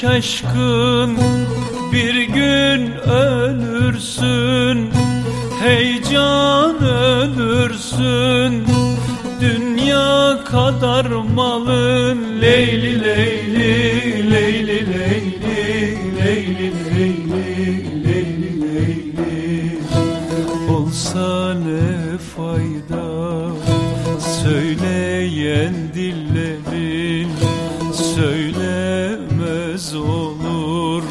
Şaşkın. Bir gün ölürsün Heyecan ölürsün. Dünya kadar malın Leyli leyli leyli leyli leyli leyli leyli leyli. Olsa ne fayda söyleyen dillerin söylemez olur.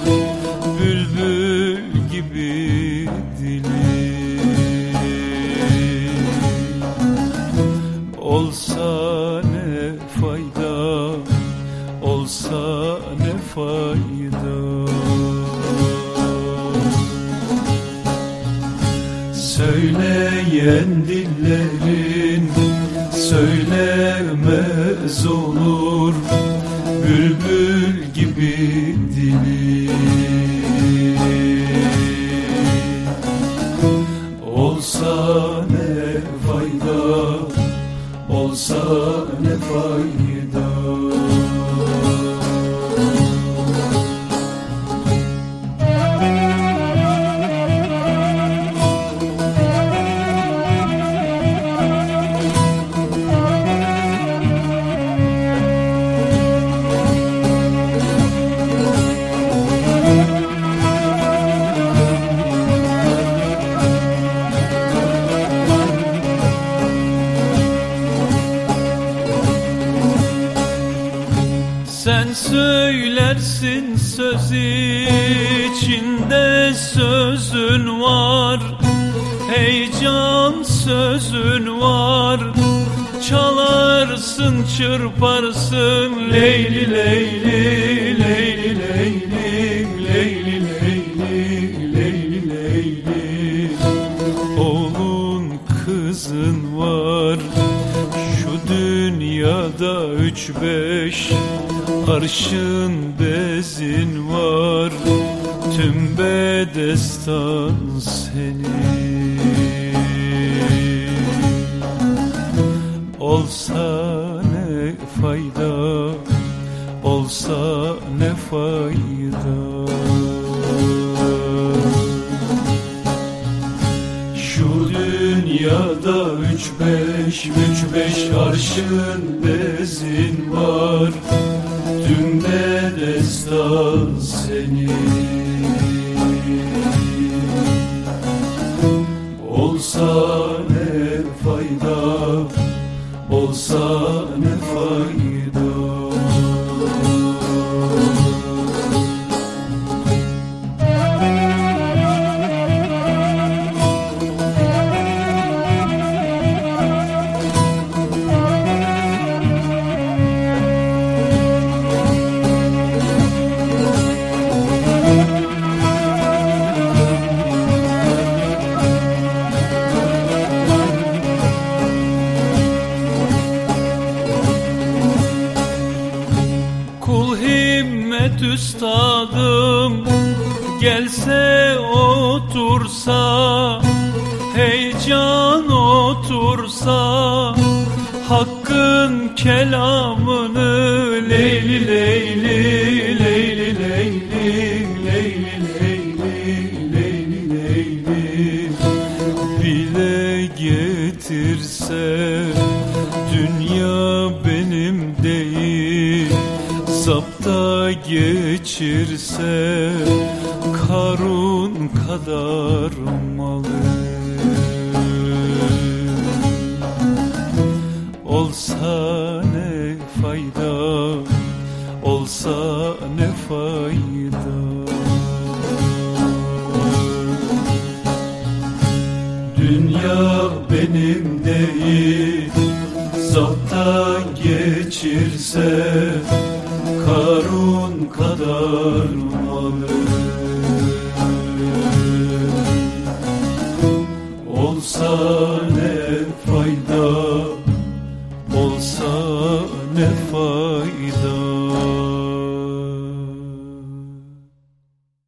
Bülbül gibi dili olsa ne fayda olsa ne fayda. Söyleyen dillerin söylemez olur bülbül gibi dili söylersin söz içinde sözün var. Heyecan sözün var. Çalarsın çırparsın. Leyli leyli leyli leyli leyli leyli leyli leyli. Oğlun kızın var. Şu dünyada üç beş Arşın bezin var Tüm bedestan senin. Olsa ne fayda Olsa ne fayda. Şu dünyada üç beş, üç beş arşın bezin var Tüm bedestan senin Olsa ne fayda, olsa ne fayda Gelse otursa Heyecan otursa Hakkın kelamını Leyli leyli leyli leyli leyli leyli leyli leyli. Bile getirse Dünya benim değil Zapta geçirse Karun kadar malı. Olsa ne fayda Olsa ne fayda. Dünya benim değil Zapta geçirse Karun kadar malı Olsa ne fayda? Olsa ne fayda